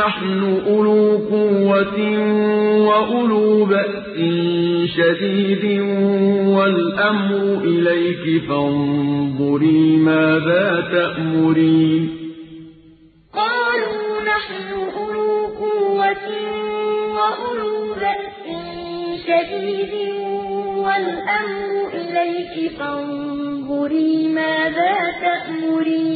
نَحْنُ أُولُو قُوَّةٍ وَأُولُو بَأْسٍ شَدِيدٍ وَالْأَمْرُ إِلَيْكِ فَانظُرِي مَاذَا تَأْمُرِينَ. قَالُوا نَحْنُ أُولُو قُوَّةٍ وَأُولُو بَأْسٍ شَدِيدٍ وَالْأَمْرُ إِلَيْكِ فَانظُرِي مَاذَا تَأْمُرِينَ.